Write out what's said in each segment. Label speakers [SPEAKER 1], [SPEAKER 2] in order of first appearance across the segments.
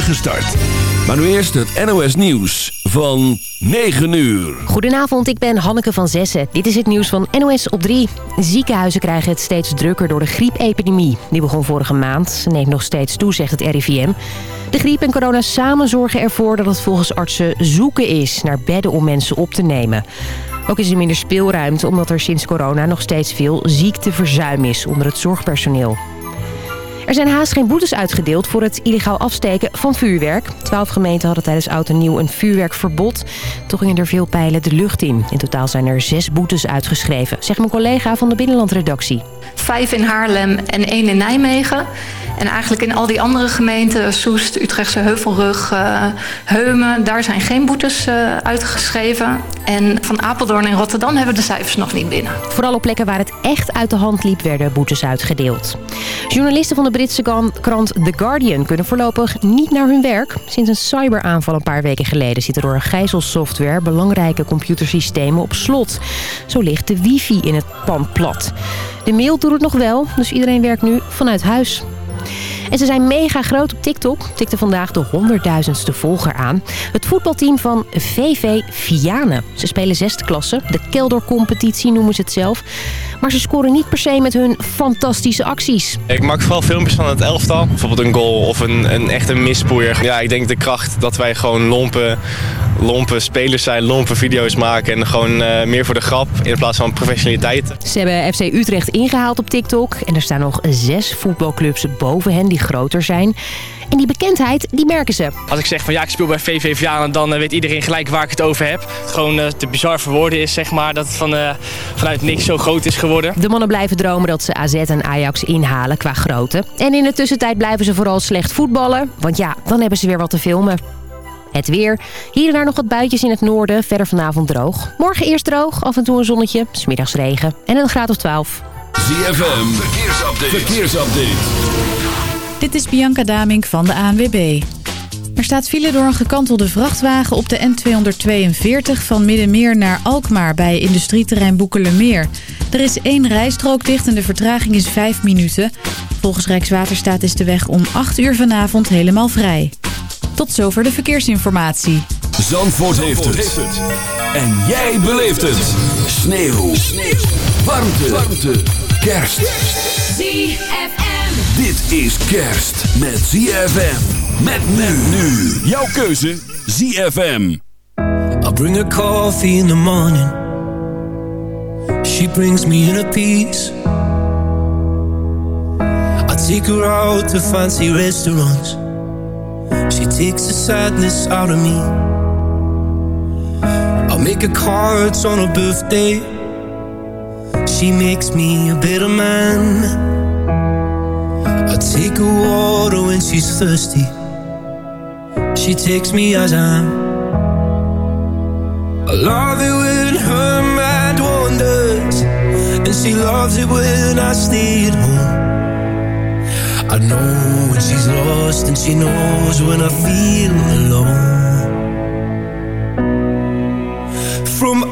[SPEAKER 1] Gestart. Maar nu eerst het NOS Nieuws van 9 uur.
[SPEAKER 2] Goedenavond, ik ben Hanneke van Zessen. Dit is het nieuws van NOS op 3. Ziekenhuizen krijgen het steeds drukker door de griepepidemie. Die begon vorige maand, neemt nog steeds toe, zegt het RIVM. De griep en corona samen zorgen ervoor dat het volgens artsen zoeken is... naar bedden om mensen op te nemen. Ook is er minder speelruimte omdat er sinds corona nog steeds veel ziekteverzuim is onder het zorgpersoneel. Er zijn haast geen boetes uitgedeeld voor het illegaal afsteken van vuurwerk. Twaalf gemeenten hadden tijdens oud en nieuw een vuurwerkverbod. Toch gingen er veel pijlen de lucht in. In totaal zijn er zes boetes uitgeschreven, zegt mijn collega van de Binnenlandredactie.
[SPEAKER 3] Vijf in Haarlem en één in Nijmegen. En eigenlijk in al die andere gemeenten, Soest, Utrechtse Heuvelrug, uh, Heumen... daar zijn geen boetes uh, uitgeschreven. En van Apeldoorn en Rotterdam hebben de cijfers nog niet binnen.
[SPEAKER 2] Vooral op plekken waar het echt uit de hand liep werden boetes uitgedeeld. Journalisten van de Britse krant The Guardian kunnen voorlopig niet naar hun werk. Sinds een cyberaanval een paar weken geleden zitten door gijzelsoftware belangrijke computersystemen op slot. Zo ligt de wifi in het pand plat. De mail doet het nog wel, dus iedereen werkt nu vanuit huis. En ze zijn mega groot op TikTok. Tikte vandaag de honderdduizendste volger aan. Het voetbalteam van VV Vianen. Ze spelen zesde klasse. De keldercompetitie noemen ze het zelf. Maar ze scoren niet per se met hun fantastische acties.
[SPEAKER 4] Ik maak vooral filmpjes van het elftal. Bijvoorbeeld een goal of een, een echte mispoeier. Ja, ik denk de kracht dat wij gewoon lompen, lompen spelers zijn, lompen video's maken. En gewoon uh, meer voor de grap in plaats van professionaliteit.
[SPEAKER 2] Ze hebben FC Utrecht ingehaald op TikTok. En er staan nog zes voetbalclubs boven hen die groter zijn. En die bekendheid, die merken ze.
[SPEAKER 5] Als ik zeg van ja, ik speel bij VV Vianen, dan uh, weet iedereen gelijk waar ik het over heb. Gewoon uh, te bizar voor woorden is, zeg maar, dat het van, uh, vanuit niks zo groot is geworden.
[SPEAKER 2] De mannen blijven dromen dat ze AZ en Ajax inhalen qua grootte. En in de tussentijd blijven ze vooral slecht voetballen. Want ja, dan hebben ze weer wat te filmen. Het weer. Hier en daar nog wat buitjes in het noorden. Verder vanavond droog. Morgen eerst droog, af en toe een zonnetje. Smiddags regen. En een graad of 12.
[SPEAKER 1] ZFM. Verkeersupdate. Verkeersupdate.
[SPEAKER 6] Dit is Bianca Damink van de ANWB. Er staat file door een gekantelde vrachtwagen op de N242 van Middenmeer naar Alkmaar bij industrieterrein Boekelermeer. Er is één rijstrook dicht en de vertraging is 5 minuten. Volgens Rijkswaterstaat is de weg om 8 uur vanavond helemaal vrij. Tot zover de verkeersinformatie.
[SPEAKER 1] Zandvoort, heeft, het. En jij beleeft het. Sneeuw. Sneeuw. Warmte. Warmte. Kerst.
[SPEAKER 7] ZFM.
[SPEAKER 1] Dit is kerst met ZFM. Met men nu. Jouw keuze ZFM.
[SPEAKER 8] I'll bring her coffee in the morning. She brings me in a piece. I take her out to fancy restaurants. She takes the sadness out of me. I'll make her cards on her birthday. She makes me a better man. I take her water when she's thirsty. She takes me as I am. I love it when her mind wanders, and she loves it when I stay at home. I know when she's lost, and she knows when I feel alone. From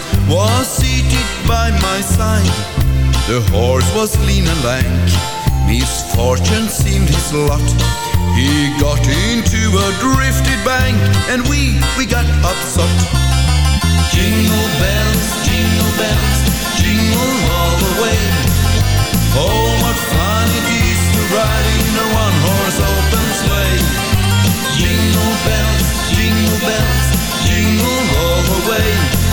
[SPEAKER 9] was seated by my side. The horse was lean and lank, misfortune seemed his lot. He got into a drifted bank, and we, we got upset. Jingle bells, jingle bells, jingle all the way. Oh, what fun it is to ride in a one-horse open sleigh. Jingle bells, jingle bells, jingle all the way.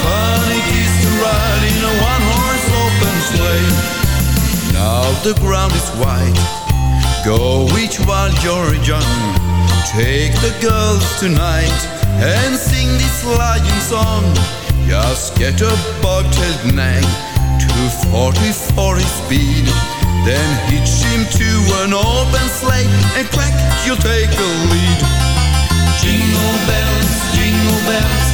[SPEAKER 9] Oh, what fun it is to ride in a one-horse open sleigh. Now the ground is white. Go each while you're young. Take the girls tonight and sing this lying song. Just get a bobtailed nag to 40 for his speed. Then hitch him to an open sleigh and crack, you'll take a lead. Jingle bells, jingle bells,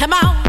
[SPEAKER 10] Come on.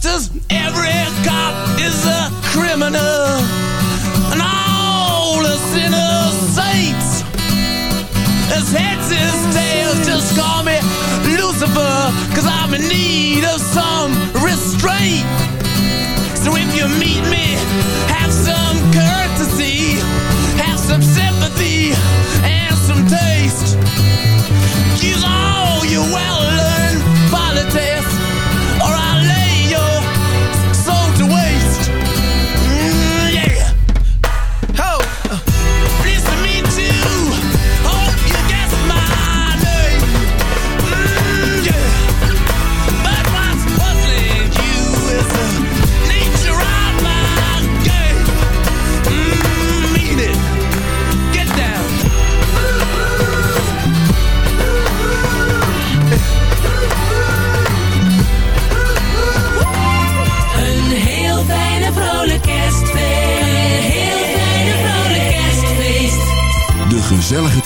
[SPEAKER 11] sisters, every cop is a criminal, and all the sinners saints. as heads, his tails, just call me Lucifer, cause I'm in need of some restraint. So if you meet me, have some courtesy, have some sympathy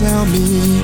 [SPEAKER 12] Tell
[SPEAKER 13] me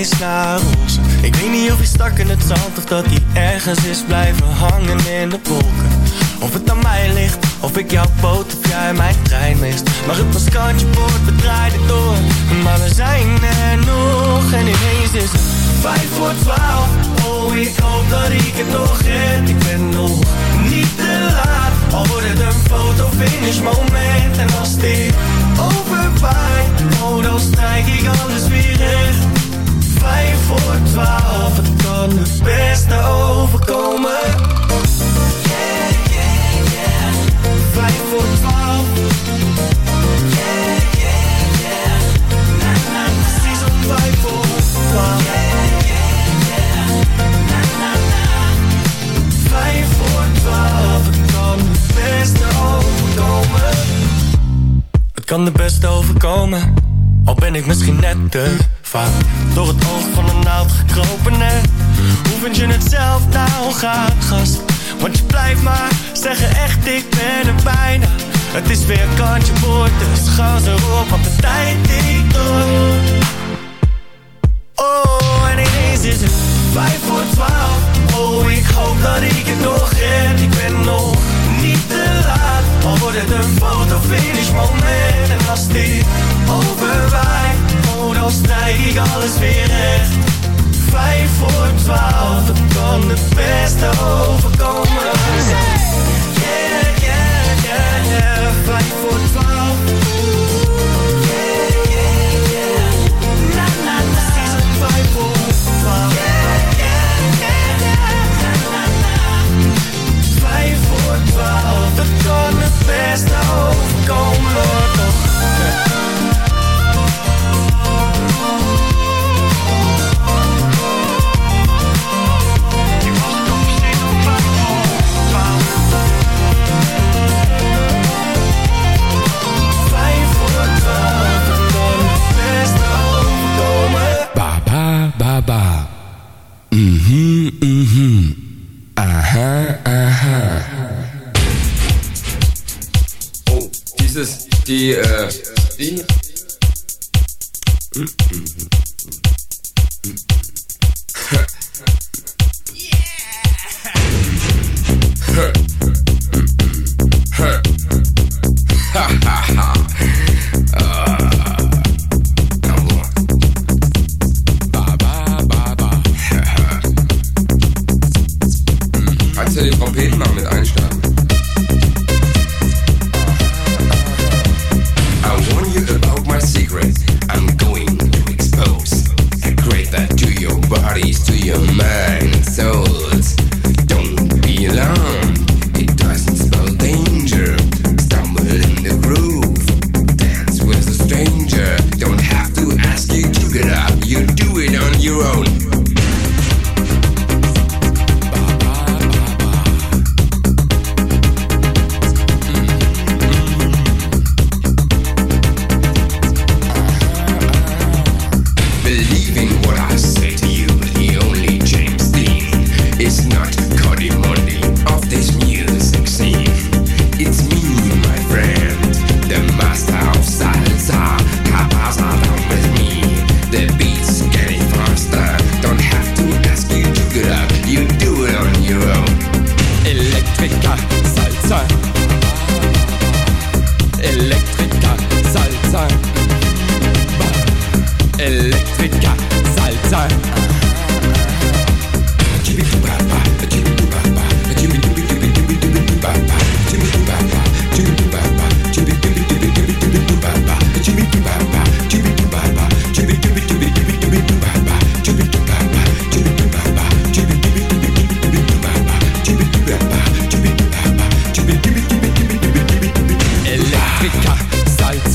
[SPEAKER 9] Ik
[SPEAKER 14] weet niet of hij stak in het zand Of dat hij ergens is blijven hangen in de wolken. Of het aan mij ligt, of ik jouw boot of jij mijn trein mist. Maar het was kantje boord, we draaiden door Maar we zijn er nog. En ineens is het Vijf voor twaalf, oh ik hoop dat ik het nog red. Ik ben nog niet te laat. Al wordt het een foto finish moment. En als dit overwaait Oh dan strijk ik alles weer recht Vijf voor twaalf, het kan het beste overkomen. Yeah, yeah, Vijf voor twaalf. Yeah, yeah, yeah. Na, na, Precies om vijf voor Yeah, yeah, yeah Na, na, na Vijf voor twaalf, het kan het beste overkomen. Het kan de beste overkomen. Al ben ik misschien net te Door het oog van een naald gekropen en Hoe vind je het zelf? Nou gaat, gast? Want je blijft maar zeggen echt, ik ben er bijna. Het is weer kantje boord, dus gas erop Want de tijd tikt door. Oh, en ineens is het vijf voor twaalf. Oh, ik hoop dat ik het nog red Ik ben nog niet te laat. Al wordt het een fotofinish moment. En als dit overwaait Oh, dan strijk ik alles weer recht. Vijf voor twaalf Het kan het beste overkomen. Yeah, yeah, yeah, yeah. Vijf voor twaalf. Yeah, yeah, yeah. Na Precies om vijf voor twaalf? Yeah, yeah, yeah, yeah Na, na, na Vijf voor twaalf Het kan het beste overkomen. toch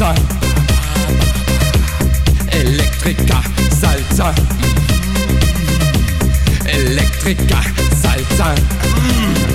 [SPEAKER 11] salsa. Electrica salsa. salsa.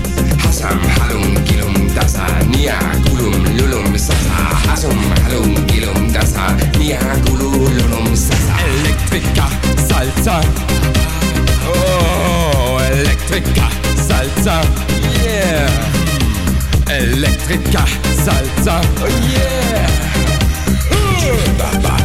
[SPEAKER 11] Hasam halum gilum dasa nia gulum lulum sasa. Hasum halum gilum dasa nia gulum lulum sasa. Electrica salsa. Oh, Electrica salsa. Yeah. Electrica salsa. Oh yeah. Baba.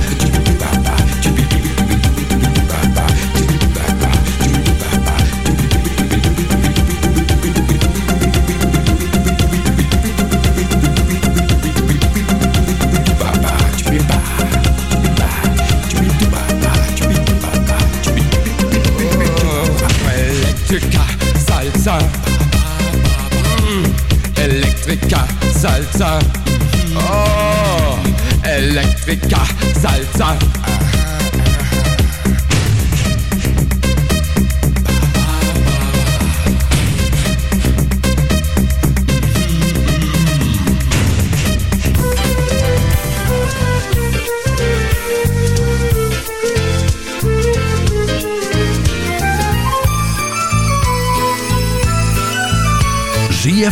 [SPEAKER 11] Salsa. Oh, Electrica salsa.